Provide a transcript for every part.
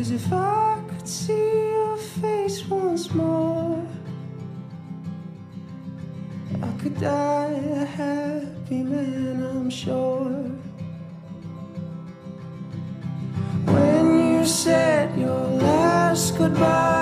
Cause if I could see your face once more, I could die a happy man, I'm sure. When you said your last goodbye.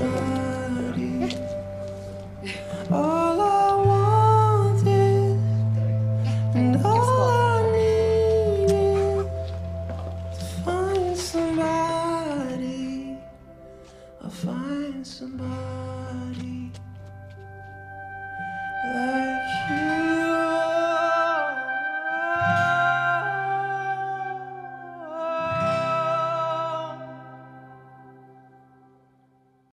네. 네.